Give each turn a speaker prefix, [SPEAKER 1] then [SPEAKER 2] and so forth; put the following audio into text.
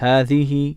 [SPEAKER 1] هذه